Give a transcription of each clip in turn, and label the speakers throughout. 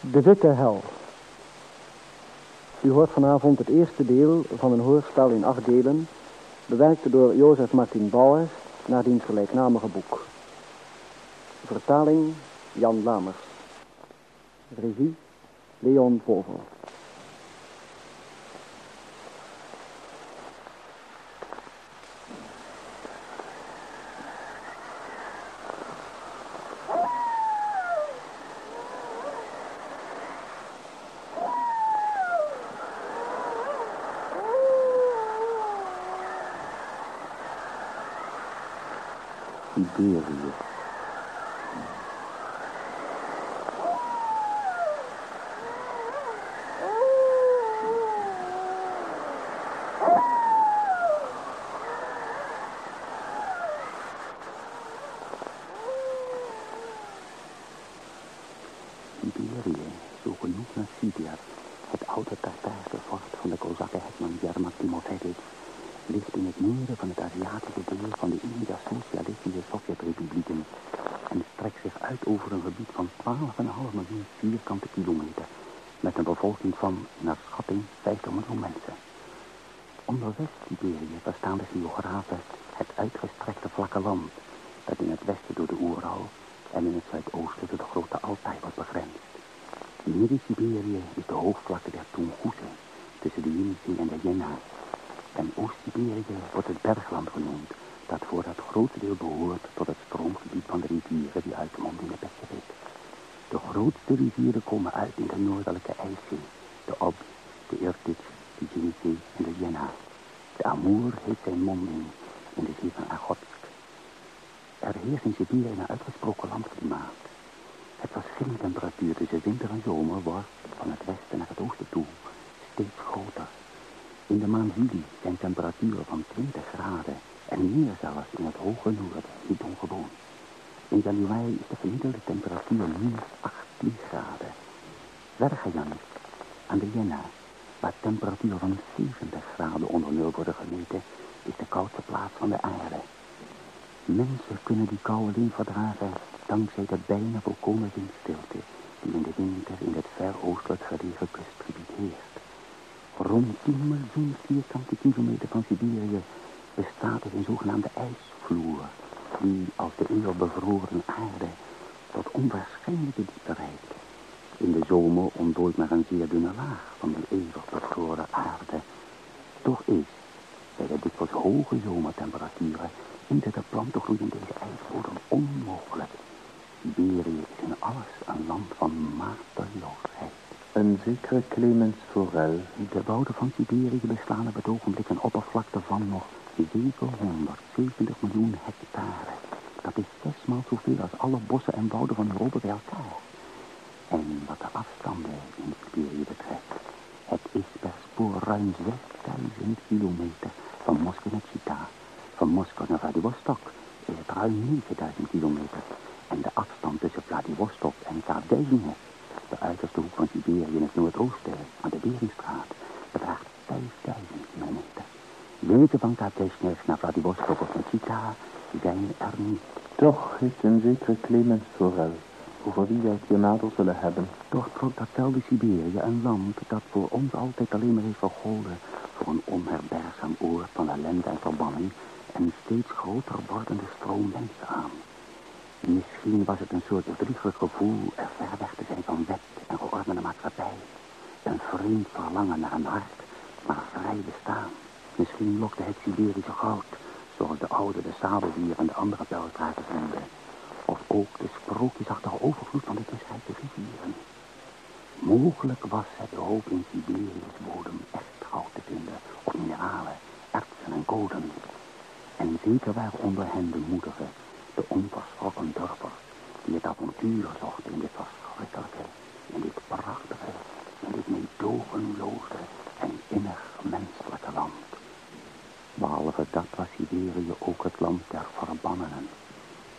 Speaker 1: De Witte Hel. U hoort vanavond het eerste deel van een hoorspel in acht delen, bewerkt door Jozef Martin Bauer naar diens gelijknamige boek. Vertaling Jan Lamers. Regie Leon Povel.
Speaker 2: Siberië. Siberië, zo genoeg naar Sibir, het oude Tartaarse fort van de Kozakken hetman Yermak Timofeevich, ligt in het noorden van het Aziatische deel van de Unie Socialistische Sovjetrepublieken en strekt zich uit over een gebied van 12,5 miljoen vierkante kilometer met een bevolking van, naar schatting, 50 miljoen mensen. Onder West-Siberië verstaan de geografen het uitgestrekte vlakke land dat in het westen door de Oeral en in het zuidoosten door de grote Altai wordt begrensd. Midden-Siberië is de hoogvlakte der Tungusen tussen de Yenisei en de Jena. En Oost-Siberië wordt het bergland genoemd, dat voor het grootste deel behoort tot het stroomgebied van de rivieren die uitmonden in de Pacific. De grootste rivieren komen uit in de noordelijke IJszee, de Ob, de Irtych, de Yenisei en de Jena. De Amur heeft zijn monding in de zee van Agotsk. Er heerst in Siberië een uitgesproken landklimaat. Het verschillende tussen winter en zomer wordt van het westen naar het oosten toe steeds groter. In de maand juli zijn temperaturen van 20 graden en meer zelfs in het hoge noorden niet ongewoon. In januari is de gemiddelde temperatuur minus 18 graden. Vergajan, aan de Jena, waar temperaturen van 70 graden onder nul worden gemeten, is de koudste plaats van de aarde. Mensen kunnen die kou alleen verdragen dankzij de bijna volkomen windstilte die in de winter in het ver oostelijk gelegen kustgebied heerst. Rond 10 miljoen vierkante kilometer van Siberië bestaat er een zogenaamde ijsvloer, die als de eeuw bevroren aarde tot onwaarschijnlijke diepte reikt. In de zomer ontdooit maar een zeer dunne laag van die eeuwig bevroren aarde. Toch is, bij de dikwijls hoge zomertemperaturen, iedere plant te groeien deze ijsbodem onmogelijk. Siberië is in alles een land van mateloosheid.
Speaker 3: Een zekere Clemens Forel.
Speaker 2: De wouden van Siberië beslaan op het ogenblik een oppervlakte van nog 770 miljoen hectare. Dat is zesmaal zoveel als alle bossen en wouden van Europa bij elkaar. En wat de afstanden in Siberië betreft, het is per spoor ruim 6000 kilometer van Moskou naar Chita. Van Moskou naar Vladivostok is het ruim 9000 kilometer. En de afstand tussen Vladivostok en Kaapduizingen, de uiterste hoek van Siberië in het noordoosten, aan de Beringstraat, bedraagt 5000 kilometer. Wegen van Kaapduizingen naar Vladivostok of naar Chita zijn er niet.
Speaker 3: Toch heeft een zekere Clemens Forel, over wie wij het hier nader zullen hebben.
Speaker 2: Toch trok datzelfde Siberië een land dat voor ons altijd alleen maar heeft vergolden voor een onherbergzaam oord van ellende en verbanning en steeds groter wordende stroom mensen aan. Misschien was het een soort bedriegelijk gevoel er ver weg te zijn van wet en geordende maatschappij. Een vreemd verlangen naar een hart, maar vrij bestaan. Misschien lokte het Siberische goud, zoals de oude, de sabeldier en de andere peltrakers noemden. Of ook de sprookjesachtige overvloed van de tussentijdse rivieren. Mogelijk was het de hoop in Siberië's bodem echt goud te vinden, of mineralen, ertsen en koden. Zeker waren onder hen de moedige, de onverschrokken durvers, die het avontuur zochten in dit verschrikkelijke, in dit prachtige, in dit meedogenloze en innig menselijke land. Behalve dat was Siberië ook het land der verbannenen.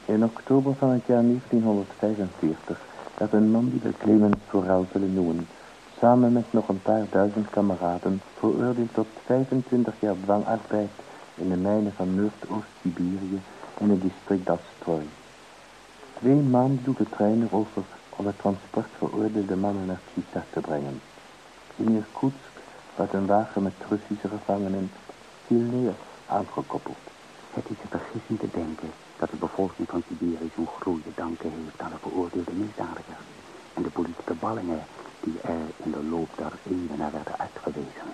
Speaker 3: In oktober van het jaar 1945 werd een man die we Clemens Forel zullen noemen, samen met nog een paar duizend kameraden, veroordeeld tot 25 jaar dwangarbeid in de mijnen van Noordoost-Siberië in het district Dastroy. Twee maanden doet de trein erover om het transport veroordeelde mannen naar Chita te brengen. In Irkutsk werd een wagen met Russische gevangenen neer aangekoppeld.
Speaker 2: Het is een vergissing te denken dat de bevolking van Siberië zo'n groei te danken heeft aan de veroordeelde misdadigers en de politieke ballingen die er in de loop der eeuwen naar werden uitgewezen.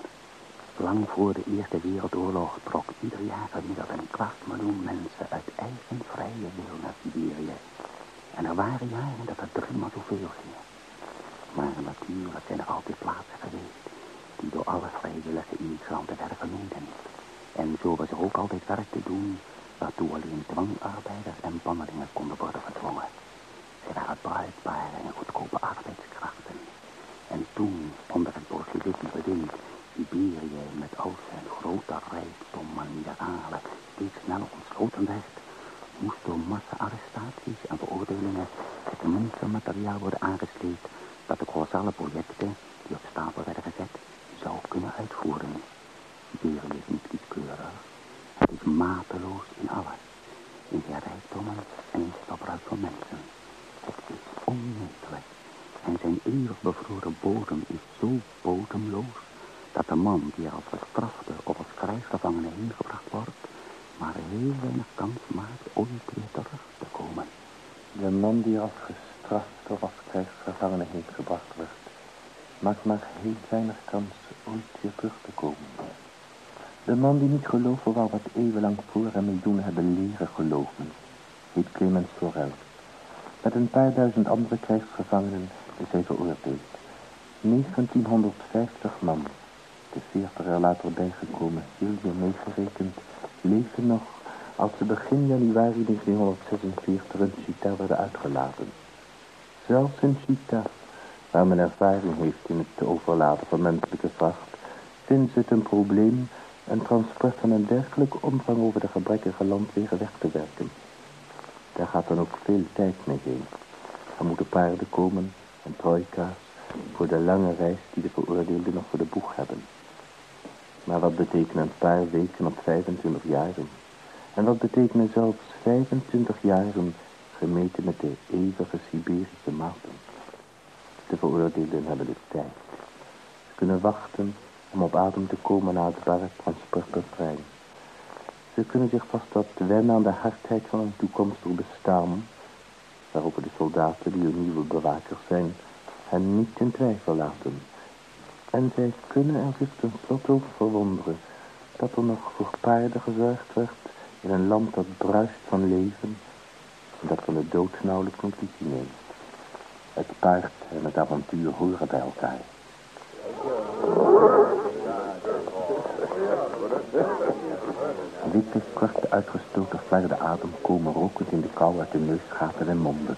Speaker 2: Lang voor de Eerste Wereldoorlog trok ieder jaar gemiddeld een kwart miljoen mensen uit eigen vrije wil naar Siberië. En er waren jaren dat er driemaal zoveel gingen. Maar natuurlijk zijn er altijd plaatsen geweest die door alle vrijwillige immigranten werden genoemd. En zo was er ook altijd werk te doen waartoe alleen dwangarbeiders en bannelingen konden worden gedwongen. Ze waren bruikbare en goedkope arbeidskrachten. En toen, onder het bolsjewisme bewind, Siberië met al zijn grote rijkdom aan mineralen steeds sneller ontsloten werd, moest door massa-arrestaties en veroordelingen het monstermateriaal worden aangesleept dat de kolossale projecten die op stapel werden gezet zou kunnen uitvoeren. Siberië is niet kieskeurig. Het is mateloos in alles. In zijn rijkdommen en in het gebruik van mensen. Het is onmetelijk. En zijn eeuwig bevroren bodem is zo bodemloos dat de man die als gestrafte of als krijgsgevangene heen gebracht wordt, maar heel weinig kans maakt ooit weer terug te komen.
Speaker 3: De man die als gestraft of als krijgsgevangene heen gebracht wordt, maakt maar heel weinig kans ooit weer terug te komen. De man die niet geloven wou wat eeuwenlang voor hem miljoenen hebben leren geloven, heet Clemens Sorel. Met een paar duizend andere krijgsgevangenen is hij veroordeeld. 1950 man, de 40 jaar later bijgekomen, Silvio meegerekend, leven nog als ze begin januari 1946 in Chita werden uitgelaten. Zelfs in Chita, waar men ervaring heeft in het overladen van menselijke vracht, vindt ze het een probleem een transport van een dergelijke omvang over de gebrekkige landwegen weg te werken. Daar gaat dan ook veel tijd mee heen. Er moeten paarden komen en trojka's voor de lange reis die de veroordeelden nog voor de boeg hebben. Maar wat betekenen een paar weken op 25 jaren? En wat betekenen zelfs 25 jaren gemeten met de eeuwige Siberische maten? De veroordeelden hebben de tijd. Ze kunnen wachten om op adem te komen na het barre transport per. Ze kunnen zich vast wat wennen aan de hardheid van een toekomstig bestaan, waarop de soldaten die hun nieuwe bewakers zijn, hen niet in twijfel laten. En zij kunnen er zich tenslotte over verwonderen dat er nog voor paarden gezorgd werd in een land dat bruist van leven en dat van de dood nauwelijks notitie neemt. Het paard en het avontuur horen bij elkaar. Witte, kort uitgestoten flarden adem komen rokend in de kou uit de neusgaten en monden.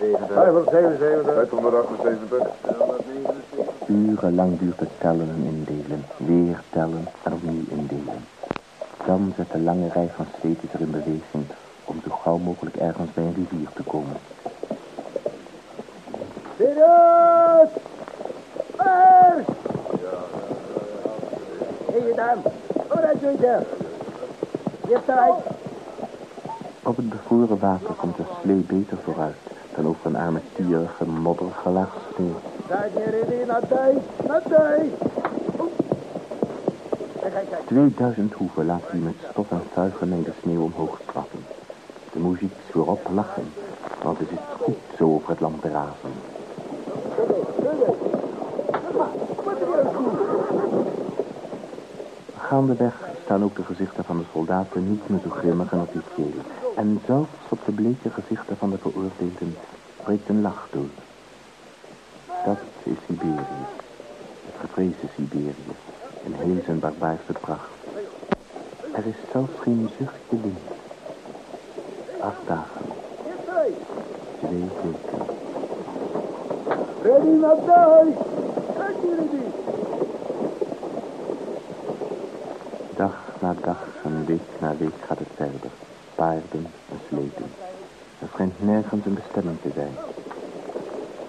Speaker 4: 577.
Speaker 3: Urenlang duurt het tellen en indelen, weer tellen en opnieuw indelen. Dan zet de lange rij van zweters er in beweging om zo gauw mogelijk ergens bij een rivier te komen.
Speaker 5: Serieus! Marsch! Hé, gedaan. Vooruit, Joyce. Je hebt tijd.
Speaker 3: Op het bevroren water komt de slee beter vooruit dan over een armetierige,
Speaker 5: in, kijk.
Speaker 3: 2000 hoeven laten die met stof en vuil gemengde sneeuw omhoog klappen. De muziek is voorop lachen, want het is goed zo over het land razen. Gaandeweg staan ook de gezichten van de soldaten niet meer zo grimmig en officieel. En zelfs op de bleke gezichten van de veroordeelden breekt een lach door. Dat is Siberië. Het gevreesde Siberië. In heel zijn barbaarse pracht. Er is zelfs geen zuchtje wind. Acht dagen. Twee weken.
Speaker 5: Ready, die.
Speaker 3: Dag na dag en week na week gaat het verder. Paarden en sleten. Er schijnt nergens een bestemming te zijn.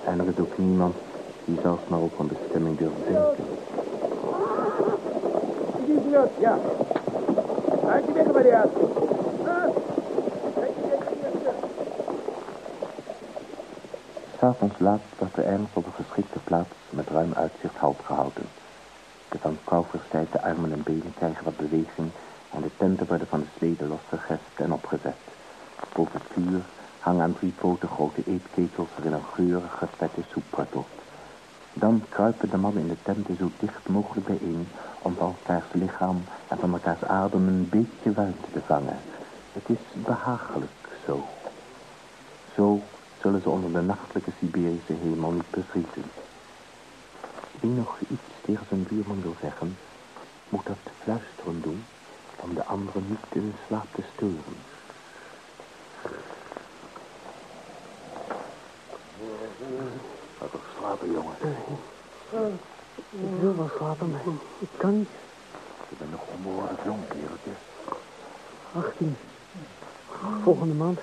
Speaker 3: En er is ook niemand die zelfs maar op een bestemming durft denken.
Speaker 5: Ja. Maak je weg uit. Ah.
Speaker 3: S'avonds laat werd de ergens op een geschikte plaats met ruim uitzicht halt gehouden. De van Kouverstijd de armen en benen krijgen wat beweging tenten worden van de sleden losgegespt en opgezet. Boven het vuur hangen aan drie poten grote eetketels waarin een geurige vette soep wordt Dan kruipen de mannen in de tenten zo dicht mogelijk bijeen om van elkaars lichaam en van elkaars adem een beetje warmte te vangen. Het is behagelijk zo. Zo zullen ze onder de nachtelijke Siberische hemel niet bevriezen. Wie nog iets tegen zijn buurman wil zeggen, moet dat fluisteren doen om de anderen niet in slaap te sturen.
Speaker 5: Ga toch slapen, jongen.
Speaker 1: Ik wil wel slapen, maar ik kan niet.
Speaker 5: Je bent nog onbehoorlijk jong, kereltje.
Speaker 1: 18. Volgende maand.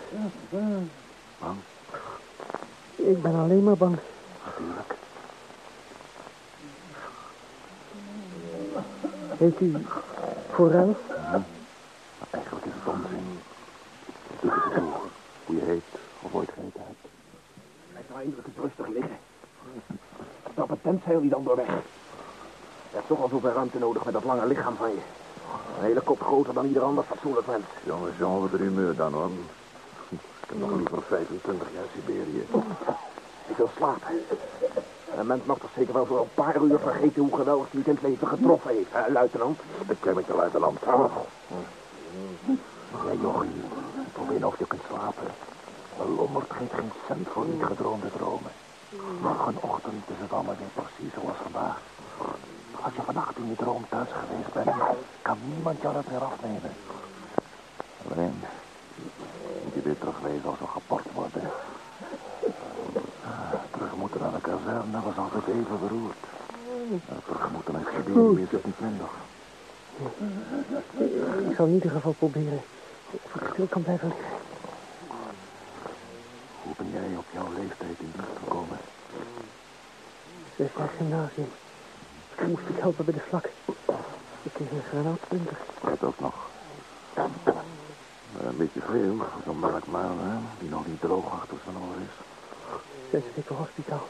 Speaker 5: Bang?
Speaker 1: Ik ben alleen maar bang.
Speaker 5: Natuurlijk.
Speaker 1: Heet u Forel?
Speaker 5: Eigenlijk is het onzin. Het zo. Hoe je heet of ooit gegeten hebt.
Speaker 6: Blijf nou eindelijk eens rustig liggen. Het tentzeil niet dan door weg. Je hebt toch al zoveel ruimte nodig met dat lange lichaam van je. Een hele kop groter dan ieder ander fatsoenlijk mens.
Speaker 5: Jongens, jongen, wat een humeur dan, hoor. Ik heb nog liever 25 jaar Siberië.
Speaker 6: Ik wil slapen. En een mens mag toch zeker wel voor een paar uur vergeten hoe geweldig hij het in het leven getroffen heeft, hè, luitenant?
Speaker 5: Ik ken met de luitenant. Ja, jochie, probeer of je kunt slapen. Een lommerd geeft geen cent voor niet gedroomde dromen. Morgenochtend is het allemaal weer precies zoals vandaag. Als je vannacht in je droom thuis geweest bent, kan niemand jou dat weer afnemen. Alleen, moet je weer terugwezen als we geport worden. Ah, Terug moeten naar de kazerne was altijd even beroerd. Terug moeten naar Siberië is het niet minder.
Speaker 1: Ik zal in ieder geval proberen of ik stil kan blijven liggen.
Speaker 5: Hoe ben jij op jouw leeftijd in dienst gekomen?
Speaker 1: Zes jaar gymnasium. Toen moest ik helpen bij de vlak. Ik kreeg een granaatpunter.
Speaker 5: Dat ook nog. Eh, Een beetje veel, voor zo'n melkmaan, hè, die nog niet droog achter zijn oren is.
Speaker 1: Zes weken hospitaal.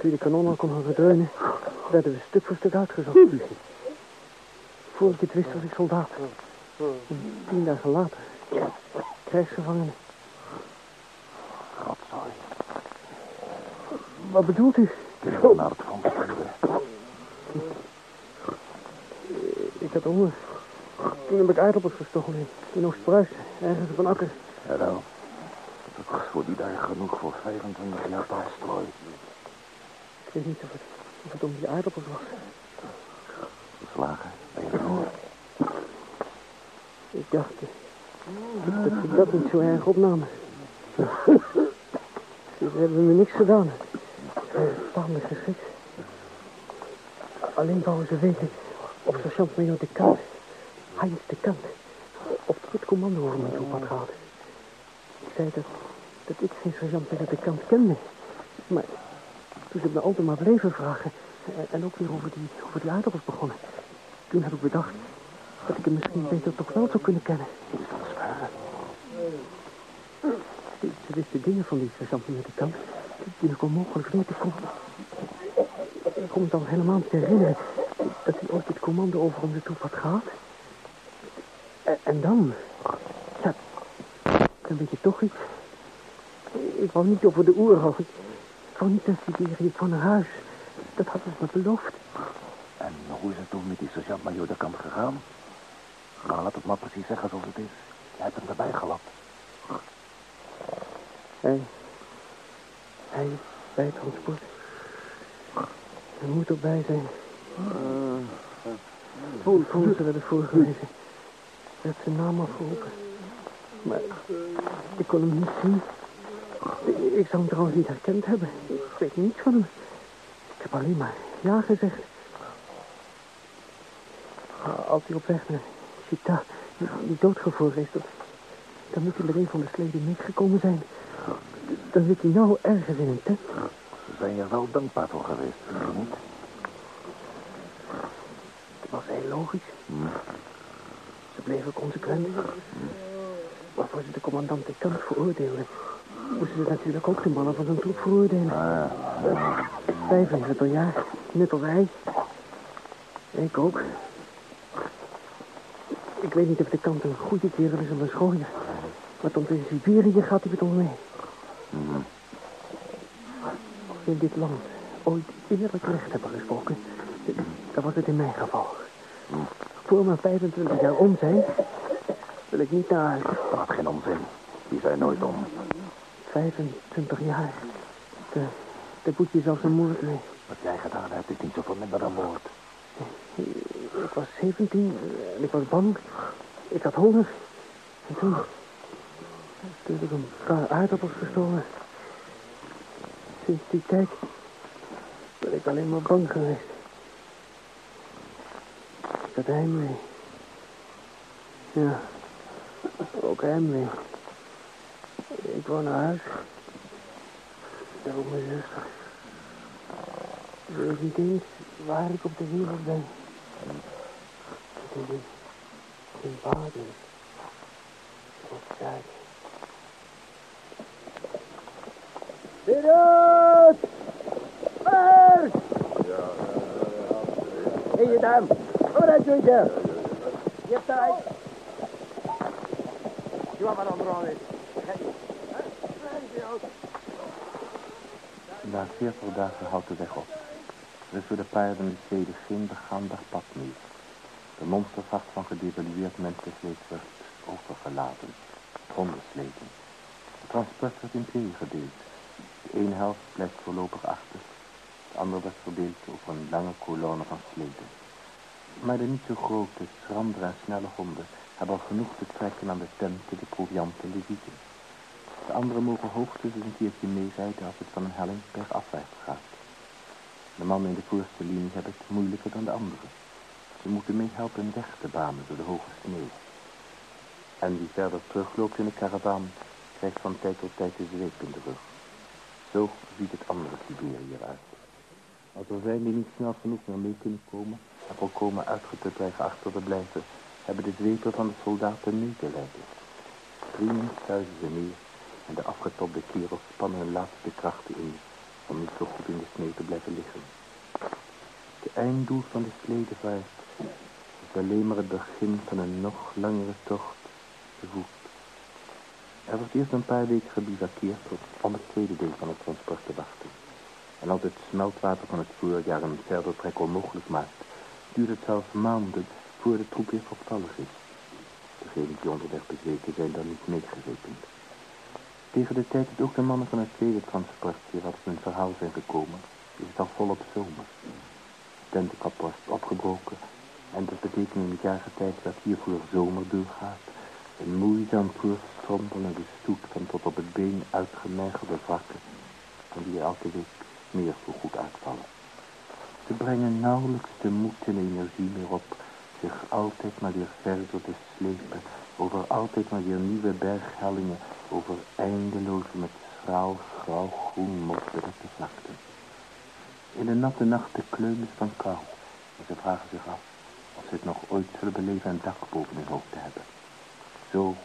Speaker 1: Toen de kanon al kon dreunen, werden we stuk voor stuk uitgezocht. Voor ik het wist was ik soldaat. En tien dagen later, krijgsgevangene.
Speaker 5: Rotzooi.
Speaker 1: Wat bedoelt u?
Speaker 5: Ik wil naar het front sturen.
Speaker 1: Ik had honger. Toen heb ik aardappels gestolen in, in Oost-Pruisen, ergens op een akker.
Speaker 5: Dat was voor die dag genoeg voor 25 jaar palstrooi.
Speaker 1: Ik weet niet of het, of het om die aardappels was.
Speaker 5: Verslagen, ben je verhoord?
Speaker 1: Ik dacht dat ze dat niet zo erg opnamen. Ze hebben me niks gedaan. Tamelijk geschikt. Alleen wouden ze weten of sergeant-major de Kant, Heinz de Kant, of het commando over toe had gehad. Ik zei dat, dat ik geen sergeant-major de Kant kende. Maar toen ze me altijd maar bleven vragen, en, en ook weer over die, over die aardappels begonnen, toen heb ik bedacht dat ik hem misschien beter toch wel zou kunnen kennen.
Speaker 5: Is dat zwaar?
Speaker 1: Ze, wisten dingen van die sergeant kant die ik onmogelijk weten kon. Ik kon me dan helemaal niet herinneren dat hij ooit het commando over onze troep had gehad. En, en dan, ja, dan weet je toch iets. Ik wou niet over de oerhoog. Ik, wou niet naar Siberië, ik wou naar huis. Dat hadden ze me beloofd.
Speaker 5: En hoe is het toen met die sergeant-major de kant gegaan? Nou, laat het maar precies zeggen zoals het is. Jij hebt hem erbij gelapt.
Speaker 1: Hij, hij is bij het transport. Hij moet erbij zijn. Toen, toen ze werden voorgelezen, werd zijn naam afgeroepen. Maar ik kon hem niet zien. Ik- Ik zou hem trouwens niet herkend hebben. Ik weet niets van hem. Ik heb alleen maar ja gezegd. Als hij op weg naar Chita die doodgevoerd is, dan, dan moet hij met een van de sleden meegekomen zijn. Dan zit hij nou ergens in een tent.
Speaker 5: Ze zijn je wel dankbaar voor geweest, niet?
Speaker 1: Het was heel logisch. Ze bleven consequent. Waarvoor ze de commandant de kant veroordeelden, moesten ze natuurlijk ook de mannen van zo'n troep veroordelen.
Speaker 3: Ah, ja.
Speaker 1: 25 jaar, net als hij. Ik ook. Ik weet niet of de kant een goede kerel is of een schooier. Maar tot in Siberië gaat hij met ons mee.
Speaker 3: Mhm.
Speaker 1: Als we in dit land ooit eerlijk recht hebben gesproken, dan was het in mijn geval. Voor mijn 25 jaar om zijn, wil ik niet naar huis.
Speaker 5: Praat geen onzin. Die zijn nooit om.
Speaker 1: 25 jaar. De, de boetje zelfs een moord mee.
Speaker 5: Wat jij gedaan hebt is niet zoveel minder dan moord.
Speaker 1: Ik was 17 en ik was bang. Ik had honger. En toen... Toen heb ik een paar aardappels gestolen. Sinds die tijd ben ik alleen maar bang geweest. Ik had heimwee. Ja, ook heimwee. Ik wou naar huis. En ook mijn zuster. Ik weet niet eens waar ik op de wereld ben. Ben in, Baden. Op Zuid. Serieus! Waar? Hé, je duim. Kom eruit. Je hebt tijd. Je maar.
Speaker 3: Na 40 dagen houdt de weg op. Is voor de paarden de steden geen begaanbaar pad meer. De monstervacht van gedevalueerd menselijk wordt overgelaten, ondersleten. Het transport wordt in tweeën gedeeld. De ene helft blijft voorlopig achter. De andere wordt verdeeld over een lange kolonne van sleten. Maar de niet zo grote, schrandere en snelle honden hebben al genoeg te trekken aan de tenten, de proviant en de wieten. De anderen mogen hoogstens een keertje meerijden als het van een helling bergafwaarts gaat. De mannen in de voorste linie hebben het moeilijker dan de anderen. Ze moeten meehelpen een weg te banen door de hoge sneeuw. En wie verder terugloopt in de karavaan, krijgt van tijd tot tijd de zweep in de rug. Zo ziet het andere Siberië eruit. Als er zijn die niet snel genoeg meer mee kunnen komen en volkomen uitgeput dreigen achter te blijven, hebben de zwepen van de soldaten mee te lijden. Vrienden stuizen ze neer en de afgetopte kerels spannen hun laatste krachten in om niet zo goed in de sneeuw te blijven liggen. Het einddoel van de sledevaart is alleen maar het begin van een nog langere tocht te voet. Er wordt eerst een paar weken gebivakkeerd om het tweede deel van het transport te wachten. En als het smeltwater van het voorjaar een verder trek onmogelijk maakt, duurt het zelfs maanden voor de troep weer vervallig is. Degenen die onderweg bezweken zijn dan niet meegerekend. Tegen de tijd dat ook de mannen van het tweede transport hier wat hun verhaal zijn gekomen, is het al volop zomer. De tentenkap was opgebroken en dat betekent in het jaargetijde dat hiervoor zomer doorgaat. Een moeizaam voorstrompelende stoet van tot op het been uitgemergelde vakken, van die elke week meer voor goed uitvallen. Ze brengen nauwelijks de moed en energie meer op zich altijd maar weer verder te slepen over altijd maar weer nieuwe berghellingen, over eindeloze met schraal grauw-groen mosbedekte vlakten. In de natte nachten kleumen ze van kou en ze vragen zich af of ze het nog ooit zullen beleven een dak boven hun hoofd te hebben. Zo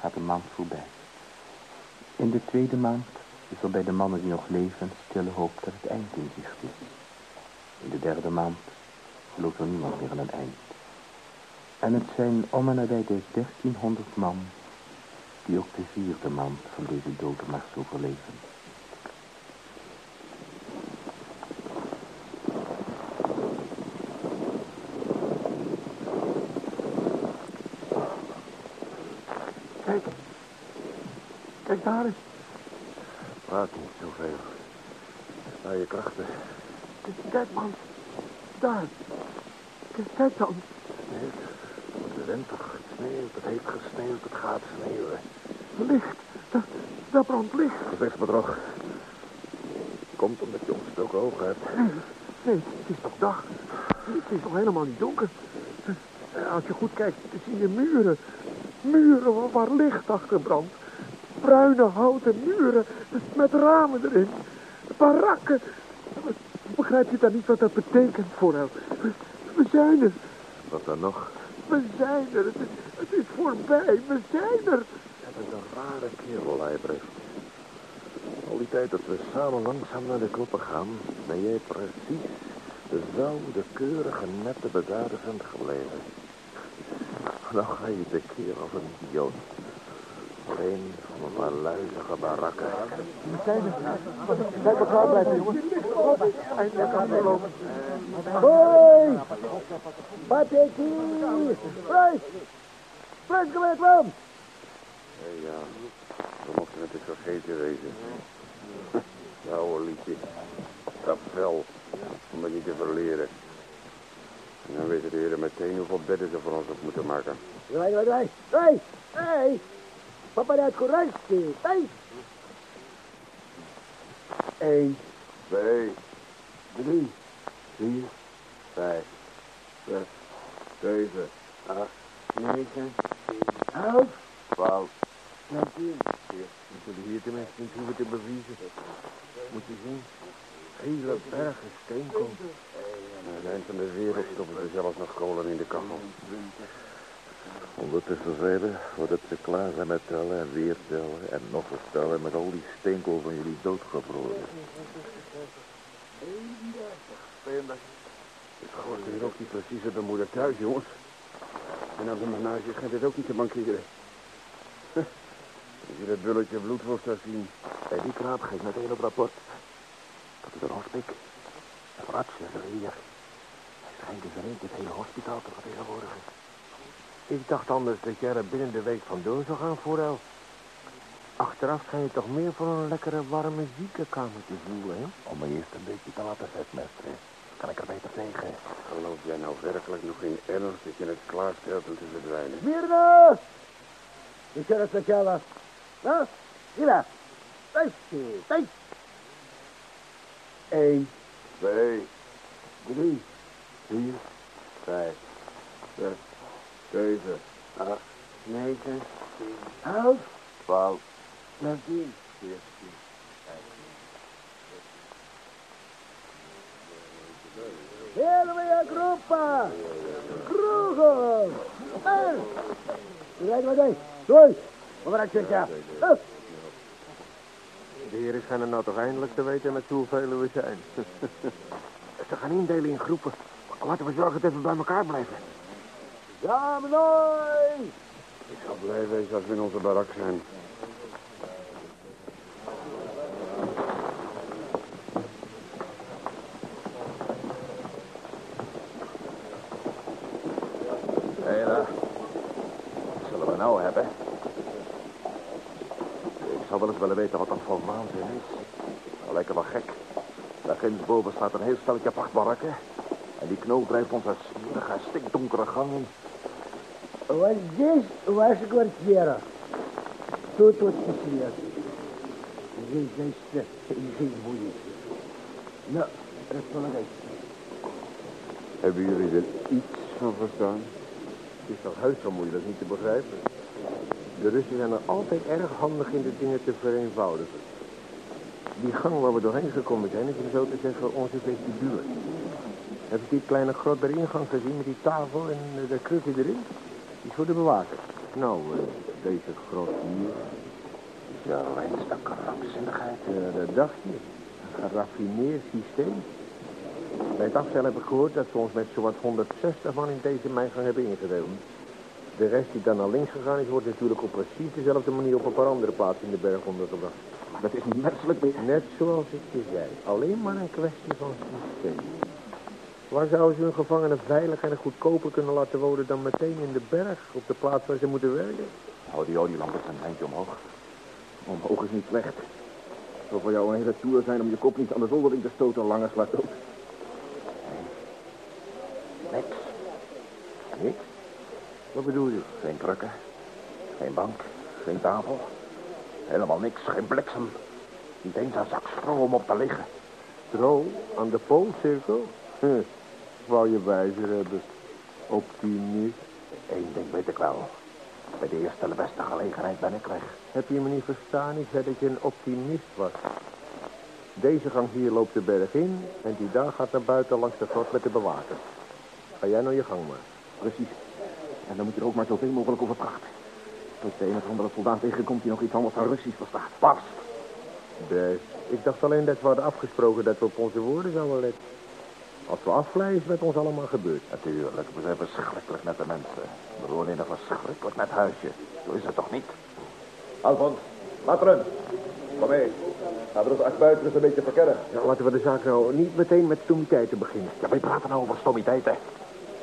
Speaker 3: gaat de maand voorbij. In de tweede maand is er bij de mannen die nog leven stille hoop dat het eind in zicht is. In de derde maand gelooft er niemand meer aan een eind. En het zijn om en nabij de 1300 man die ook de vierde maand van deze dodenmars overleven.
Speaker 5: Kijk. Kijk daar eens. Praat niet zoveel. Sta je krachten. Kijk, man. Daar. Kijk, dan. Winter. Het sneeuwt. Het heeft gesneeuwd. Het gaat sneeuwen. Licht. Daar, daar brandt licht. Gezichtsbedrog. Komt omdat je ontstoken ogen hebt. Nee, nee, het is toch dag. Het is nog helemaal niet donker. Als je goed kijkt, zie je muren. Muren waar- licht achter brandt. Bruine houten muren met ramen erin. Barakken. Begrijp je dan niet wat dat betekent voor hem? We, we zijn er.
Speaker 4: Wat dan nog?
Speaker 7: We zijn er. Het is, het is voorbij. We zijn er. Dat is een rare kerel, Leibrecht. Al die tijd dat we samen langzaam naar de kloppen gaan... ben jij precies dezelfde keurige, nette bedaarde gebleven. Nou ga je tekeer als een idioot. Alleen van een paar luizige barakken.
Speaker 8: We zijn er. Blijf maar klaar blijven, jongen.
Speaker 4: Hoi! Hier? Freus! Freus, kom uit, man!
Speaker 7: Ja, we mochten het eens vergeten wezen. Ja, hoor, liedje. Dat vel, om het niet te verleren. En dan weten de heren meteen hoeveel bedden ze voor ons op moeten maken.
Speaker 4: Draai, draai, draai. Draai! Hey! Papa uit Koranski. Hey! Eén,
Speaker 7: Twee,
Speaker 4: drie,
Speaker 7: vier, vijf, zes, zeven, acht,
Speaker 4: negen, elf,
Speaker 7: twaalf,
Speaker 4: dertien.
Speaker 7: We zullen hier tenminste niet hoeven te bevriezen. Moet je zien, hele bergen steenkool. Aan het eind van de wereld stoppen ze zelfs nog kolen in de kachel. Ondertussen verder voordat ze klaar zijn met tellen en weer tellen en nog eens met al die steenkool van jullie doodgevroren. Het gooit hier ook niet precies op de moeder thuis, jongens. En aan de menage gaat het ook niet te mankeren. Als je dat bulletje bloedworst zou zien. Bij die kraap geeft meteen op rapport. Dat is een hospik. Een arts is er hier. Hij schijnt dus alleen het hele hospitaal te vertegenwoordigen. Ik dacht anders dat jij er binnen de week vandoor zou gaan, Forel. Achteraf ga je toch meer voor een lekkere warme ziekenkamer te voelen, hè? Om me eerst een beetje te laten. Kan ik er beter tegen. Geloof jij nou werkelijk nog in ernst dat je het klaar stelt om te verdwijnen?
Speaker 4: Mirna! De sheriff van Java. Nou, Mila. Tijd, tijd. Eén.
Speaker 7: Twee.
Speaker 4: Drie.
Speaker 7: Vier. Vijf. Zes. Zeven. Acht.
Speaker 4: Negen. Elf.
Speaker 7: Twaalf
Speaker 4: dertien.
Speaker 7: veertien.
Speaker 4: Первая группа! Кругом! Эй! Дай, дай, дай! Стой! Поворачивайся! Оп!
Speaker 7: De heren schijnen nou toch eindelijk te weten met hoeveel we zijn. Ze gaan indelen in groepen. Laten we zorgen dat we bij elkaar blijven.
Speaker 4: За мной!
Speaker 7: Ik zal blij wezen als we in onze barak zijn. Daar gindsboven staat een heel stelletje pachtbarakken. En die knoop drijft ons een smerige, stikdonkere gang in.
Speaker 4: Вот здесь ваша квартира. Тут вот свет. Здесь, значит, жить будете. Ну, располагайтесь.
Speaker 7: Hebben jullie er iets van verstaan? Het is toch heus zo moeilijk niet te begrijpen. De Russen zijn er altijd erg handig in de dingen te vereenvoudigen. Die gang waar we doorheen gekomen zijn, is om zo te zeggen onze vestibule. Heb je die kleine grot bij de ingang gezien met die tafel en eh, de krukken erin? Die is voor de bewaker. Nou, eh, deze grot hier is de reinste krankzinnigheid. Ja, dat dacht je. Een geraffineerd systeem. Bij het afstel heb ik gehoord dat ze ons met zowat 160 man in deze mijngang hebben ingedeeld. De rest die dan naar links gegaan is, wordt natuurlijk op precies dezelfde manier op een paar andere plaatsen in de berg ondergebracht.
Speaker 5: Dat is niet menselijk meer.
Speaker 7: Net zoals ik je zei. Alleen maar een kwestie van systeem. Waar zouden ze hun gevangenen veilig en goedkoper kunnen laten wonen dan meteen in de berg, op de plaats waar ze moeten werken?
Speaker 5: Hou die olielamp eens een eindje omhoog. Omhoog is niet slecht. Het zal voor jou een hele tour zijn om je kop niet aan de zoldering te stoten, lange slag dood.
Speaker 7: Niks. Niks? Wat bedoel je?
Speaker 5: Geen krukken, geen bank, geen tafel. Helemaal niks, geen bliksem. Niet eens een zak stro om op te liggen.
Speaker 7: Stro aan de poolcirkel? Huh. Wou je wijzer hebben. Optimist.
Speaker 5: Eén ding weet ik wel. Bij de eerste de beste gelegenheid ben ik weg.
Speaker 7: Heb je me niet verstaan? Ik zei dat je een optimist was. Deze gang hier loopt de berg in en die daar gaat naar buiten langs de grot met de bewakers. Ga jij nou je gang maar.
Speaker 5: Precies. En dan moet je er ook maar zoveel mogelijk over praten. Tot de een of andere soldaat tegenkomt die nog iets anders dan Russisch verstaat. Barst.
Speaker 7: Best. Ik dacht alleen dat we hadden afgesproken dat we op onze woorden zouden letten. Als we afvleien is met ons allemaal gebeurd.
Speaker 5: Natuurlijk, we zijn verschrikkelijk nette mensen. We wonen in een verschrikkelijk net huisje. Zo is het toch niet? Alfons, Matren, kom mee. Laten we ons acht buiten eens een beetje verkennen.
Speaker 7: Ja, laten we de zaak nou niet meteen met stommiteiten beginnen.
Speaker 5: Ja, wij praten nou over stommiteiten.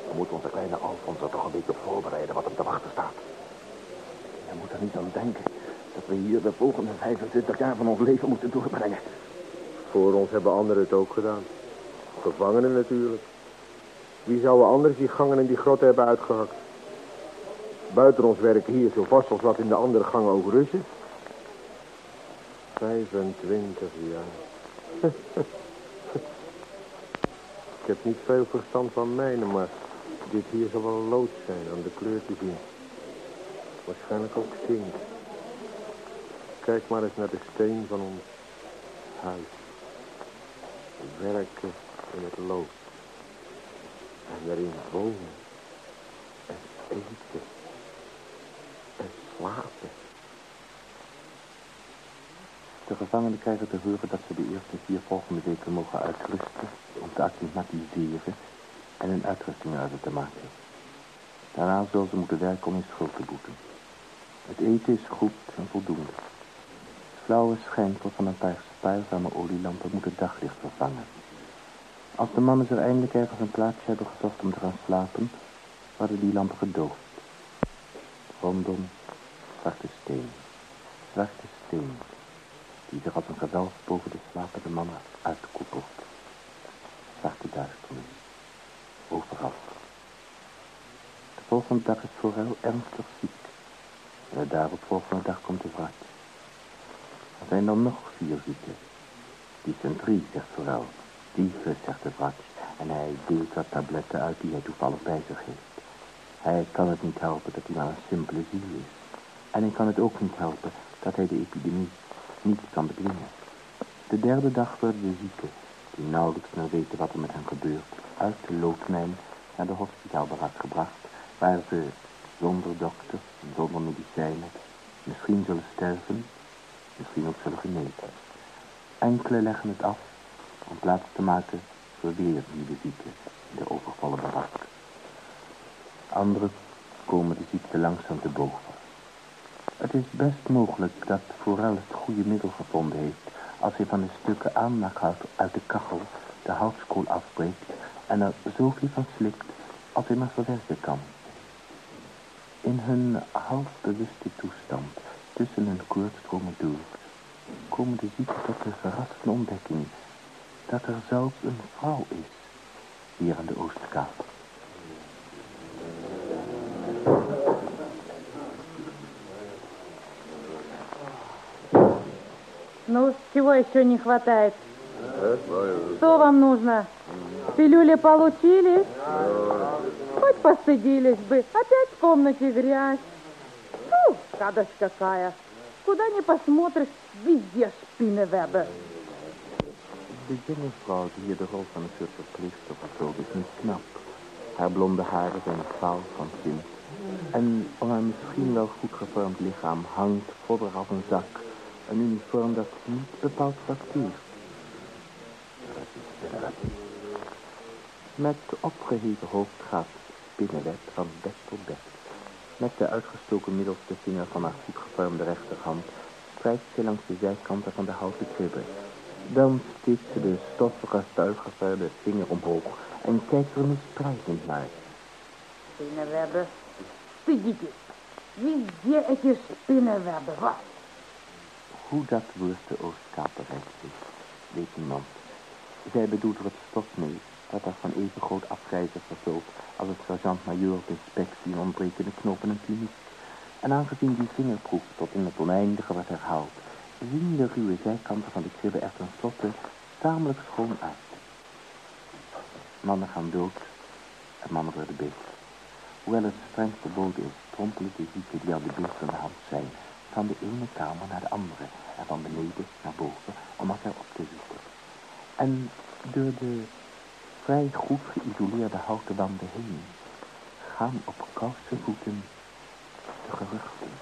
Speaker 5: We moeten onze kleine Alfons er toch een beetje op voorbereiden wat hem te wachten staat.
Speaker 3: Je moet er niet aan denken dat we hier de volgende 25 jaar van ons leven moeten doorbrengen.
Speaker 7: Voor ons hebben anderen het ook gedaan. Gevangenen natuurlijk. Wie zouden anders die gangen in die grot hebben uitgehakt? Buiten ons werken hier zo vast als wat in de andere gangen ook Russen. 25 jaar. Ik heb niet veel verstand van mijnen, maar dit hier zal wel lood zijn aan de kleur te zien. Waarschijnlijk ook zink. Kijk maar eens naar de steen van ons huis. Werken in het lood. En daarin wonen. En eten. En slapen.
Speaker 3: De gevangenen krijgen te horen dat ze de eerste vier volgende weken mogen uitrusten om te acclimatiseren en hun uitrusting uit te maken. Daarna zullen ze moeten werken om hun schuld te boeten. Het eten is goed en voldoende. Flauwe schijnsel van een paar spaarzame olielampen moet het daglicht vervangen. Als de mannen er eindelijk ergens een plaatsje hebben gezocht om te gaan slapen, worden die lampen gedoofd. Rondom zwarte steen, zwarte steen, die zich als een gewelf boven de slapende mannen uitkoepelt. Zwarte duisternis, overal. De volgende dag is Forel ernstig ziek. En de daaropvolgende dag komt de wrak. Er zijn dan nog vier zieken. Drie, zegt Forel. Dieven, zegt de wrak. En hij deelt wat tabletten uit die hij toevallig bij zich heeft. Hij kan het niet helpen dat hij maar een simpele ziel is. En hij kan het ook niet helpen dat hij de epidemie niet kan bedwingen. De derde dag worden de zieken, die nauwelijks meer weten wat er met hen gebeurt, uit de loodmijn naar de hospitaalbarak gebracht, waar ze zonder dokter, zonder medicijnen, misschien zullen sterven, misschien ook zullen genezen. Enkele leggen het af om plaats te maken voor weer nieuwe zieken in de overvallen barak. Anderen komen de ziekte langzaam te boven. Het is best mogelijk dat Forel het goede middel gevonden heeft als hij van de stukken aanmaakhout uit de kachel de houtskool afbreekt en er zoveel van slikt als hij maar verwerken kan. In hun halfbewuste toestand, tussen hun koortstromen door, komen de zieken tot de verrassende ontdekking dat er zelfs een vrouw is hier aan de Oostkaap.
Speaker 9: Ну, чего еще не хватает? Что вам нужно? Пилюли получили? Хоть постыдились бы. Опять в комнате грязь. Ну, гадость какая. Куда ни посмотришь, везде spinnenwebben.
Speaker 3: De jonge vrouw die hier de rol van een soort verpleegster vervult is niet knap. Haar blonde haren zijn vaal van kind. En om haar misschien wel goed gevormd lichaam hangt vodder als een zak. Een uniform dat niet bepaald trakteert. Met opgeheven hoofd gaat Spinnenweb van bed tot bed. Met de uitgestoken middelste vinger van haar goed gevormde rechterhand strijkt ze langs de zijkanten van de houten kribben. Dan steekt ze de stoffige, stuifgevuilde vinger omhoog en kijkt er misprijzend naar.
Speaker 9: Spinnenwebben, spiedietje. Wie hier het je spinnenwebben was?
Speaker 3: Hoe dat woord de Oostkaper heeft, weet niemand. Zij bedoelt er het stof mee dat er van even groot afreizen vervult als het sergeant-majoor op inspectie een ontbrekende knoop in een kliniek. En aangezien die vingerproef tot in het oneindige wordt herhaald, zien de ruwe zijkanten van de kribben er tenslotte tamelijk schoon uit. Mannen gaan dood en mannen worden beter. Hoewel het streng verboden is, trompelen de zieken die al de beest in de hand zijn, van de ene kamer naar de andere en van beneden naar boven om elkaar op te zoeken. En door de vrij goed geïsoleerde houten wanden heen gaan op kousen voeten de geruchten.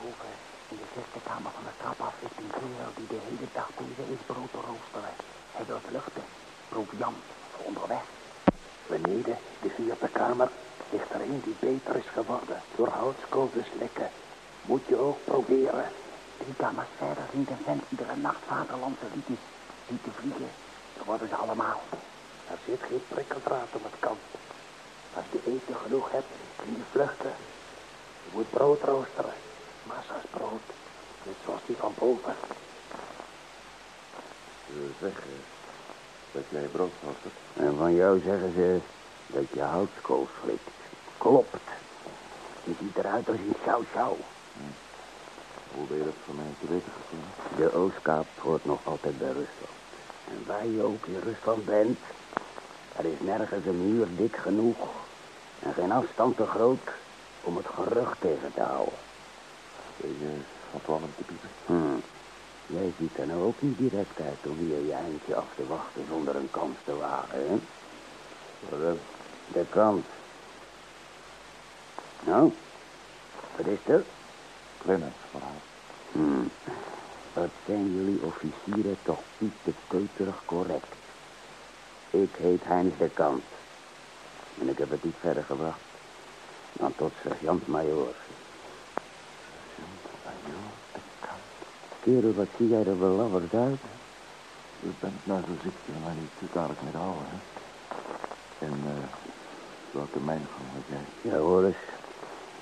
Speaker 2: Boven in de zesde kamer van de trap af ligt een kerel die de hele dag bezig is brood te roosteren. Hij wil vluchten. Proviant voor onderweg. Beneden, de vierde kamer, ligt er een die beter is geworden door houtskool te slikken. Moet je ook proberen. Drie kamers verder zingt een vent die er een nacht vaderlandse liedjes ziet te vliegen. Zo worden ze allemaal. Er zit geen prikkeldraad om het kant. Als je eten genoeg hebt, kun je vluchten. Je moet brood roosteren. Massa's brood. Net zoals die van boven.
Speaker 5: Ze zeggen dat jij brood roostert.
Speaker 2: En van jou zeggen ze dat je houtskool slikt. Klopt. Je ziet eruit als een sjouw-sjouw.
Speaker 5: Hoe ben je dat van mij te weten gekomen?
Speaker 2: De Oostkaap hoort nog altijd bij Rusland. En waar je ook in Rusland bent, er is nergens een muur dik genoeg en geen afstand te groot om het gerucht tegen te houden.
Speaker 5: Je gaat wel om te bieden.
Speaker 2: Hm. Jij ziet er nou ook niet direct uit om hier je eindje af te wachten zonder een kans te wagen, hè?
Speaker 5: Wat?
Speaker 2: De kans. Nou, wat is er?
Speaker 3: Clemens verhaal.
Speaker 2: Hm. Wat zijn jullie officieren toch piet keuterig correct. Ik heet Heinz de Kant. En ik heb het niet verder gebracht dan tot sergeant-majoor. Kerel, wat zie jij er belabberd uit?
Speaker 3: Je bent nou zo ziek, maar niet dadelijk met houden, hè? En, eh, welke mijngang heb jij?
Speaker 2: Ja, hoor eens.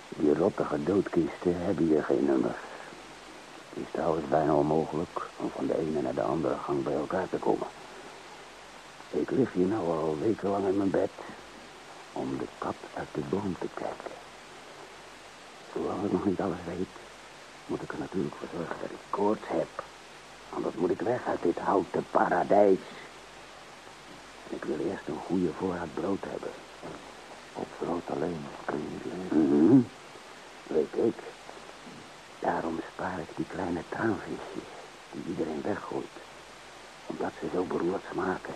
Speaker 2: Die rottige doodkisten hebben hier geen nummers. Het is trouwens bijna onmogelijk om van de ene naar de andere gang bij elkaar te komen. Ik lig hier nou al wekenlang in mijn bed om de kat uit de boom te kijken. Zolang ik nog niet alles weet, moet ik er natuurlijk voor zorgen dat ik koorts heb. Anders moet ik weg uit dit houten paradijs. En ik wil eerst een goede voorraad brood hebben.
Speaker 3: Op brood alleen kun je niet leven.
Speaker 2: Mhm. Weet ik. Daarom spaar ik die kleine traanvisjes die iedereen weggooit. Omdat ze zo beroerd smaken.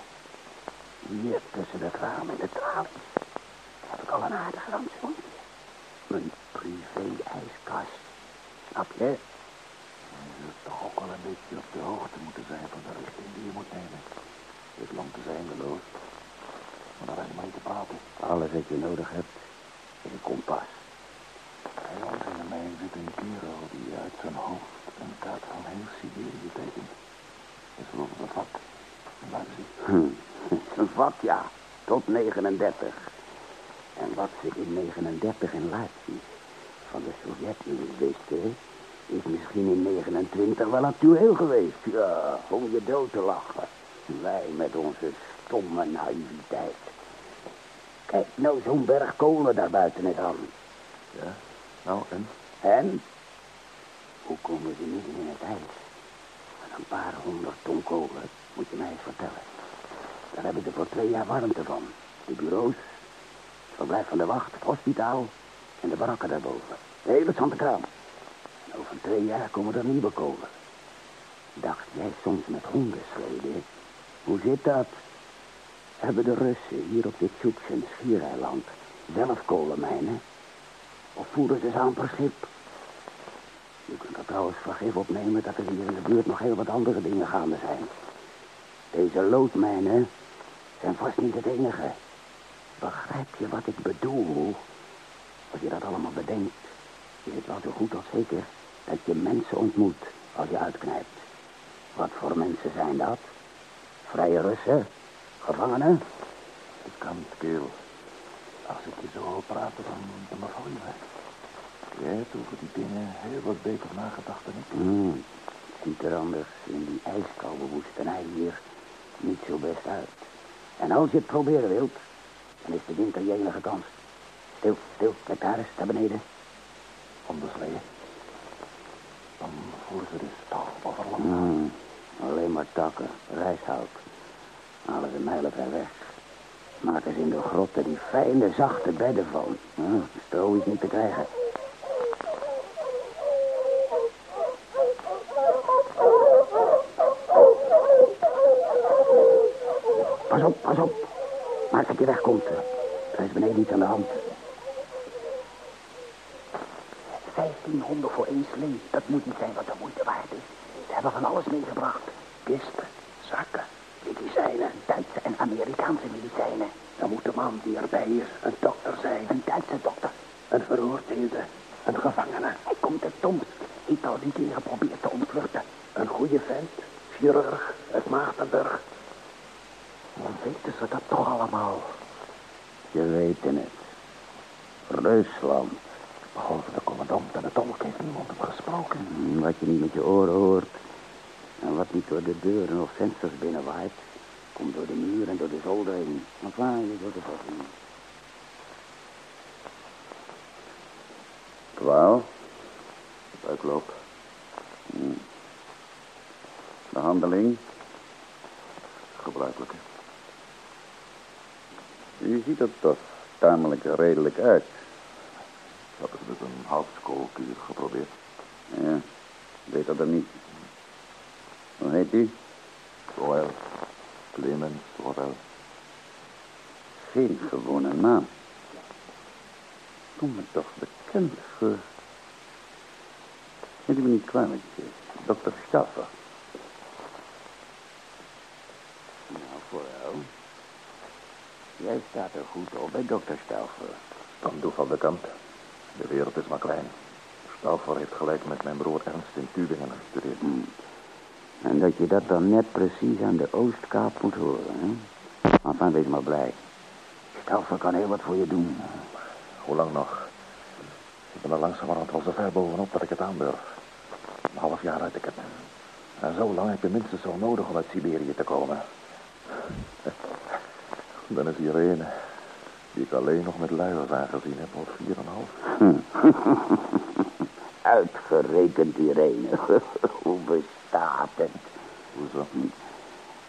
Speaker 2: Hier tussen het raam en de tralies heb ik al een aardig randje. Mijn privé-ijskast. Snap je?
Speaker 3: Je zult toch ook wel een beetje op de hoogte moeten zijn van de richting die je moet nemen. Dit land is eindeloos. Maar daar is maar niet te praten.
Speaker 2: Alles wat je nodig hebt is een kompas.
Speaker 3: De mijn zit een kerel die uit zijn hoofd een kaart van heel Siberië tekent. Dat is ik een vak. Laat zien.
Speaker 2: Hm. Een vak, ja. Tot 39. En wat ze in 39 in Leipzig van de Sovjet-Unie wisten, is misschien in 29 wel actueel geweest. Ja, om je dood te lachen. Wij met onze stomme naïviteit. Kijk nou zo'n berg kolen daar buiten het aan.
Speaker 3: Ja? Nou, en?
Speaker 2: En? Hoe komen ze midden in het ijs? Met een paar honderd ton kolen, moet je mij eens vertellen. Daar hebben ze voor twee jaar warmte van. De bureaus, het verblijf van de wacht, het hospitaal en de barakken daarboven. De hele Santekraam. En over twee jaar komen er nieuwe kolen. Dacht jij soms met hongersleden? Hoe zit dat? Hebben de Russen hier op dit Tjoeksen schiereiland zelf kolenmijnen? Of voeren ze schip? Je kunt er trouwens vergif opnemen dat er hier in de buurt nog heel wat andere dingen gaande zijn. Deze loodmijnen zijn vast niet het enige. Begrijp je wat ik bedoel? Als je dat allemaal bedenkt, is het wel zo goed als zeker dat je mensen ontmoet als je uitknijpt. Wat voor mensen zijn dat? Vrije Russen? Gevangenen?
Speaker 3: Ik kan het, kerel. Als ik je zo hoor praten, dan, dan beval je mij. Jij hebt over die dingen heel wat beter nagedacht dan ik.
Speaker 2: Hmm, het ziet er anders in die ijskoude woestenij hier niet zo best uit. En als je het proberen wilt, dan is de winter je enige kans. Stil, stil, kijk daar eens, daar beneden.
Speaker 3: Ondersleeën. Dan voeren ze dus toch overland.
Speaker 2: Hmm, alleen maar takken, rijshout. Halen ze mijlen ver weg. Maken ze in de grotten die fijne, zachte bedden van. Stro is niet te krijgen. Pas op, pas op. Maak dat je wegkomt. Daar is beneden jij niets aan de hand. Vijftien honden voor één slee. Dat moet niet zijn de moeite waard is. Ze hebben van alles meegebracht. Kisten, zakken, medicijnen, Duitse en Amerikaanse medicijnen. Dan moet de man die erbij is een dokter zijn. Een Duitse dokter. Een veroordeelde. Een gevangene. Hij komt uit Tomsk. Heeft al die keer geprobeerd te ontvluchten. Een goede vent. Chirurg uit Maagdenburg. Hoe weten ze dat toch allemaal?
Speaker 10: Ze weten het. Rusland.
Speaker 2: Behalve de commandant en de tolk heeft niemand hem gesproken.
Speaker 10: Hmm, Wat je niet met je oren hoort. En wat niet door de deuren of vensters binnenwaait. Komt door de muur en door de zolder heen. Je zult het wel zien. Kwaal?
Speaker 5: Uitloop.
Speaker 10: Behandeling?
Speaker 5: Gebruikelijke.
Speaker 10: U ziet er toch tamelijk redelijk uit.
Speaker 5: Dat is met een houtskoolkuur geprobeerd.
Speaker 10: Ja, beter dan niet. Hoe heet u?
Speaker 5: Roel. Clemens Roel.
Speaker 10: Geen gewone naam. Kom me toch bekend voor. Neem me niet kwalijk, eh, dokter Stauffer. Nou, vooral. Jij staat er goed op bij dokter
Speaker 5: doe van de kant. De wereld is maar klein. Stauffer heeft gelijk met mijn broer Ernst in Tübingen gestudeerd.
Speaker 10: En dat je dat dan net precies aan de Oostkaap moet horen, hè? Enfin, wees maar blij. Stauffer kan heel wat voor je doen.
Speaker 5: Hoe lang nog? Ik ben er langzamerhand al zo ver bovenop dat ik het aandurf. Een half jaar uit ik het. En zo lang heb je minstens zo nodig om uit Siberië te komen. Dan is Irene, die ik alleen nog met luiers aangezien heb, al vier en half.
Speaker 10: Uitgerekend, Irene. Hoe?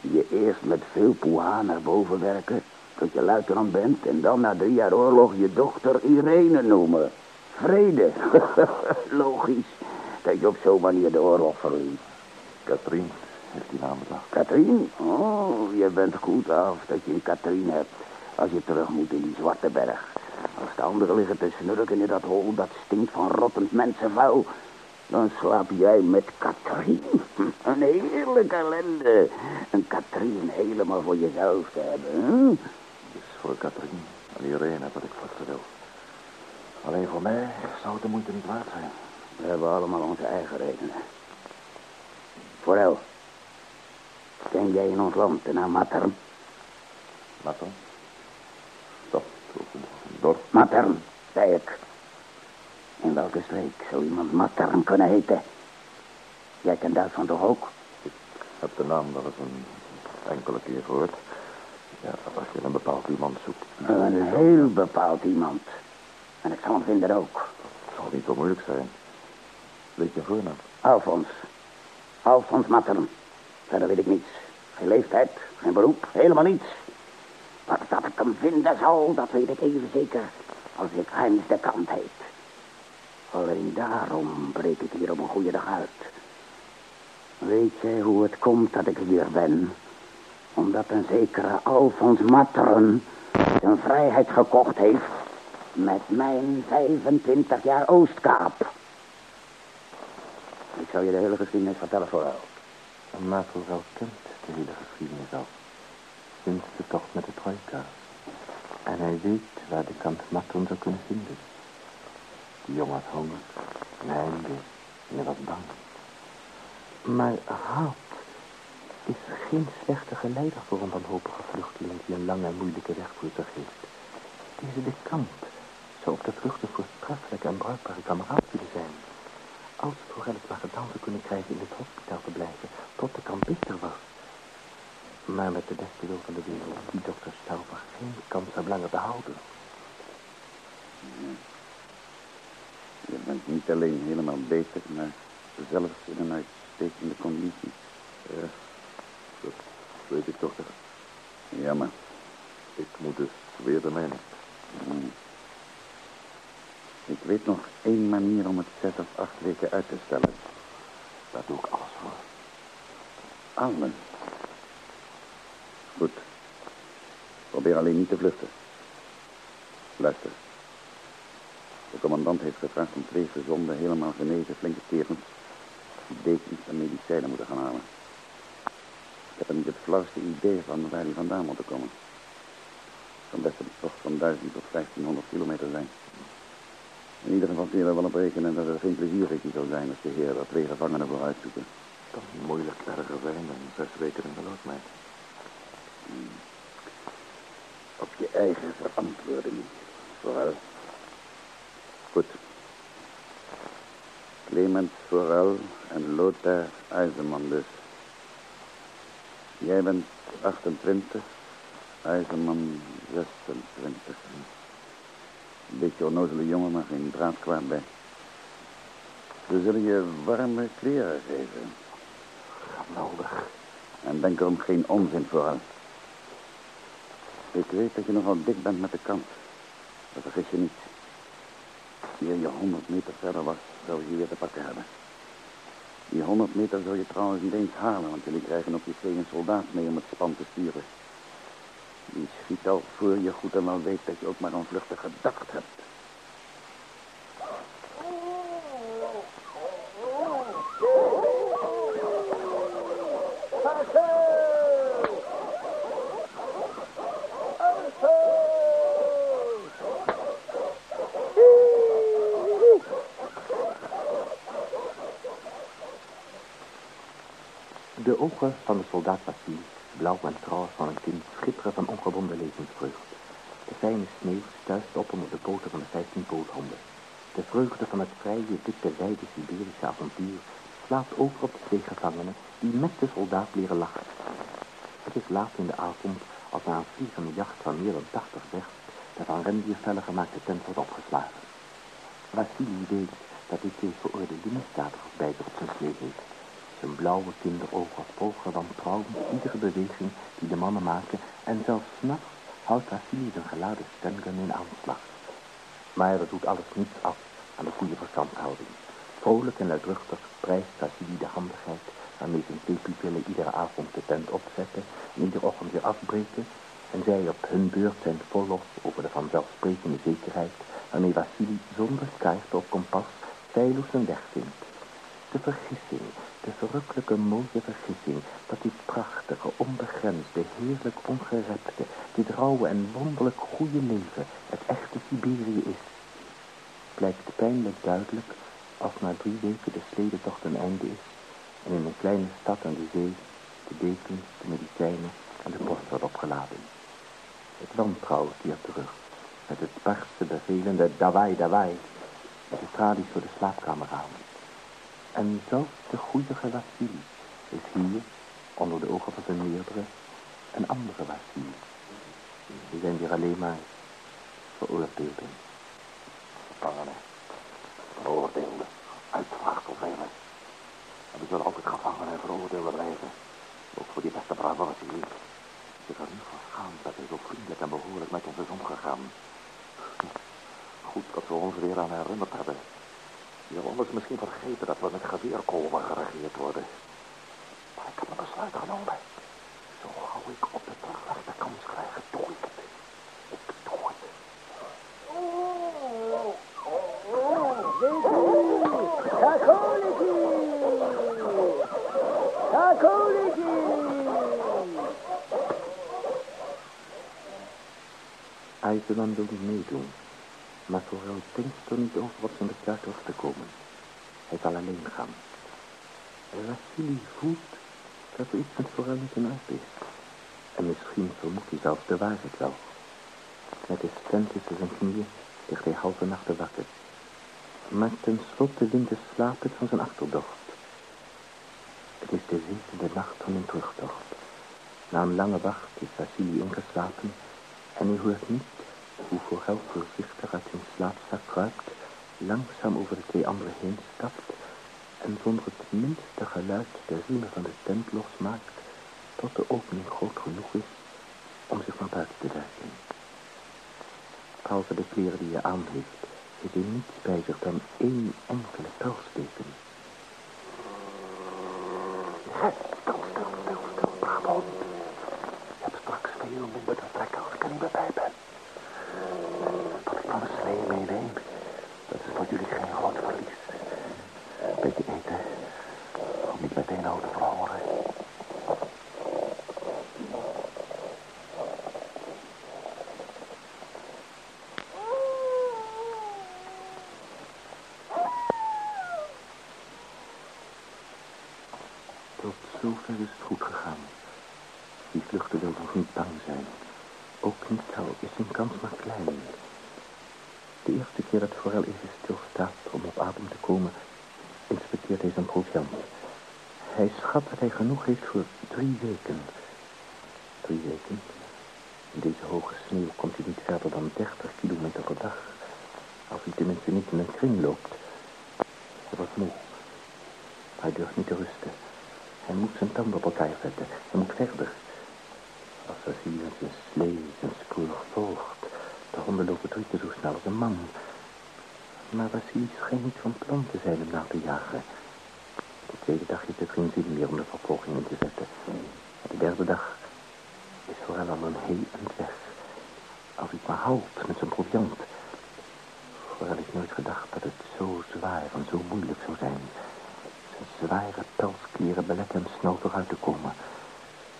Speaker 10: Je eerst met veel poeha naar boven werken, tot je luitenant bent... en dan na drie jaar oorlog je dochter Irene noemen. Vrede. Logisch dat je op zo'n manier de oorlog verliest.
Speaker 5: Katrien heeft die naam bedacht.
Speaker 10: Katrien? Oh, je bent goed af dat je een Katrien hebt. Als je terug moet in die zwarte berg. Als de anderen liggen te snurken in dat hol dat stinkt van rottend mensenvuil. Dan slaap jij met Katrien. Een heerlijke ellende. Een Katrien helemaal voor jezelf te hebben. Hè?
Speaker 5: Het is voor Katrien en Irene wat ik vluchten wil. Alleen voor mij zou het de moeite niet waard zijn.
Speaker 10: We hebben allemaal onze eigen redenen. Forel. Ken jij in ons land de naam Matern?
Speaker 5: Dat, een dorp.
Speaker 10: Matern, zei ik. In welke streek zou iemand Matern kunnen heten? Jij kent Duitsland toch ook?
Speaker 5: Ik heb de naam wel eens een enkele keer gehoord. Ja, als je een bepaald iemand zoekt.
Speaker 10: Een heel bepaald iemand. En ik zal hem vinden ook.
Speaker 5: Het zal niet zo moeilijk zijn. Weet je voornaam?
Speaker 10: Alfons. Alfons Mattern. Verder weet ik niets. Geen leeftijd, geen beroep, helemaal niets. Maar dat ik hem vinden zal, dat weet ik even zeker. Als ik Heinz de Kant heet. Alleen daarom breek ik hier op een goede dag uit. Weet jij hoe het komt dat ik hier ben? Omdat een zekere Alfons Matteren zijn vrijheid gekocht heeft met mijn 25 jaar Oostkaap. Ik zal je de hele geschiedenis vertellen vooral.
Speaker 3: Maar vooral kent de hele geschiedenis al. Sinds de tocht met de trojka. En hij weet waar de kant Maton zou kunnen vinden. Die jongen honger en en was bang. Maar haat is geen slechte geleider voor een wanhopige vluchteling die een lange en moeilijke weg voor zich heeft. Deze de kant zou op de vluchten voortreffelijke en bruikbare kameraad willen zijn. Als voor het maar gedaan zou kunnen krijgen in het hospitaal te blijven, tot de kant beter was. Maar met de beste wil van de wereld, die dokter Stauffer geen kans heb langer te houden.
Speaker 10: Je bent niet alleen helemaal beter, maar zelfs in een uitstekende conditie.
Speaker 5: Ja, dat weet ik toch.
Speaker 10: Jammer.
Speaker 5: Ik moet dus weer de mijne.
Speaker 10: Hmm. Ik weet nog één manier om het zes of acht weken uit te stellen.
Speaker 5: Daar doe ik alles voor.
Speaker 10: Allen. Goed. Probeer alleen niet te vluchten. Luister. De commandant heeft gevraagd om twee gezonde, helemaal genezen flinke kerels... die dekens en medicijnen moeten gaan halen. Ik heb er niet het flauwste idee van waar die vandaan moeten komen. Het kan best een tocht van 1000 tot 1500 kilometer zijn. In ieder geval kun je er wel op rekenen dat het geen plezierritje zal zijn als de heer er twee gevangenen voor uitzoeken.
Speaker 5: kan moeilijk erger zijn dan zes weken in de loodmeid.
Speaker 10: Hmm. Op je eigen verantwoording. Vooral. Goed. Clement Forel en Lothar IJzerman dus. Jij bent 28, IJzerman 26. Een beetje onnozele jongen, maar geen draad kwaad bij. We zullen je warme kleren geven.
Speaker 5: Geweldig.
Speaker 10: En denk erom geen onzin vooral. Ik weet dat je nogal dik bent met de kant. Dat vergis je niet. Hier je honderd meter verder was, zou je weer te pakken hebben. Die honderd meter zou je trouwens niet eens halen, want jullie krijgen op je twee een soldaat mee om het span te sturen. Die schiet al voor je goed en wel weet dat je ook maar aan vluchten gedacht hebt.
Speaker 3: De ogen van de soldaat Vassili, blauw en trouw van een kind, schitteren van ongebonden levensvreugd. De fijne sneeuw stuist op onder de poten van de vijftien poolhonden. De vreugde van het vrije, dikke, wijde Siberische avontuur slaat over op de twee gevangenen die met de soldaat leren lachen. Het is laat in de avond als na een vliegende jacht van meer dan tachtig vecht de van rendiervellen gemaakte tent wordt opgeslagen. Vassili weet dat hij twee veroordeelde misdadigers bij zich op zijn heeft. Zijn blauwe kinderogen volgen wantrouwend iedere beweging die de mannen maken en zelfs s'nachts houdt Vassili zijn geladen stemgun in aanslag. Maar dat doet alles niets af aan de goede verstandhouding. Vrolijk en luidruchtig prijst Vassili de handigheid waarmee zijn twee pupillen iedere avond de tent opzetten en iedere ochtend weer afbreken en zij op hun beurt zijn vollos over de vanzelfsprekende zekerheid waarmee Vassili zonder kaarten of kompas feilloos zijn weg vindt. De vergissing, de verrukkelijke mooie vergissing dat dit prachtige, onbegrensde, heerlijk ongerepte, dit rauwe en wonderlijk goede leven het echte Siberië is, blijkt pijnlijk duidelijk als na drie weken de sledetocht een einde is en in een kleine stad aan de zee de dekens, de medicijnen en de post wordt opgeladen. Het wantrouwen keert terug, met het barste bevelende dawai dawai, met de tralies voor de slaapkamer aan. En zelfs de goedige Vassili is hier, onder de ogen van zijn meerdere, een andere Vassili. Die zijn weer alleen maar veroordeelden.
Speaker 5: Gevangenen, veroordeelden, uitvraagselvelen. En we zullen altijd gevangenen en veroordeelden blijven. Ook voor die beste brave Vassili. Ik er nu van schaamt dat hij zo vriendelijk en behoorlijk met ons is omgegaan. Goed dat we ons weer aan herinnerd hebben. Je wil anders misschien vergeten dat we met geweerkolven geregeerd worden. Maar ik heb een besluit genomen. Zo gauw ik op de terugweg de kans krijg, doe ik het. Ik doe het.
Speaker 3: Niet meedoen, maar vooral denkt er niet over wat zijn besluit was te komen. Hij zal alleen gaan. En Vassili voelt dat er iets met vooral niet in orde is. En misschien vermoedt hij zelfs de waarheid wel. Met de stent tussen zijn knieën ligt hij halve nachten wakker. Maar tenslotte wint de slaap het van zijn achterdocht. Het is de zevende nacht van een terugtocht. Na een lange wacht is Vassili ingeslapen en hij hoort niet hoe Forel voorzichtig uit zijn slaapzak kruipt, langzaam over de twee anderen heen stapt en zonder het minste geluid de riemen van de tent losmaakt, tot de opening groot genoeg is om zich naar buiten te werken. Behalve de kleren die hij aan heeft, hij niets bij zich dan één enkele pijlsteken.
Speaker 5: Stil, stil, stil, stil. Je hebt straks veel minder te trekken als ik er niet bij ben.
Speaker 3: note from genoeg heeft voor drie weken. Drie weken? In deze hoge sneeuw komt hij niet verder dan 30 kilometer per dag. Als hij tenminste niet in een kring loopt. Hij wordt moe. Hij durft niet te rusten. Hij moet zijn tanden op elkaar zetten. Hij moet verder. Als hij zijn slee, zijn spoor volgt. De honden lopen drie keer zo snel als een man. Maar Vassili schijnt niet van plan te zijn om na te jagen. De tweede dag heeft het geen zin meer om de vervolging in te zetten. De derde dag is vooral al een heel eind weg. Als ik maar houd met zijn proviant. Vooral ik nooit gedacht dat het zo zwaar en zo moeilijk zou zijn. Zijn zware pelskleren beletten hem snel vooruit te komen.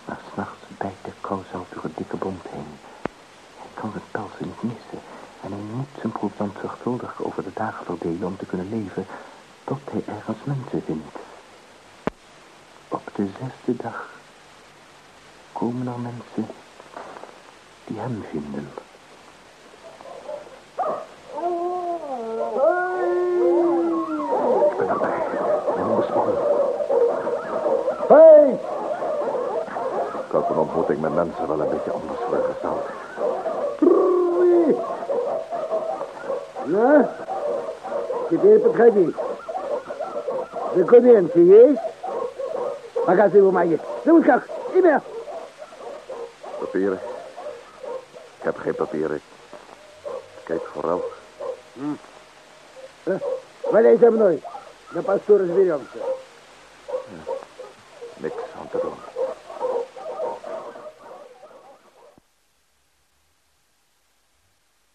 Speaker 3: Maar s'nachts bijt de kou zelf door het dikke bond heen. Hij kan zijn pelsen niet missen. En hij moet zijn proviant zorgvuldig over de dagen verdelen om te kunnen leven tot hij ergens mensen vindt. Op de zesde dag komen er mensen die hem vinden. Ik ben erbij. Mijn onbespannen.
Speaker 4: Hey!
Speaker 5: Ik had een ontmoeting met mensen wel een beetje anders voorgesteld.
Speaker 4: Maar gaat u voor mij. Doe het kak. Niet meer.
Speaker 5: Papieren. Ik heb geen papieren. Kijk vooral.
Speaker 4: Hmm. Wij lezen hem nooit. De pastoor is weer
Speaker 5: Niks aan te doen.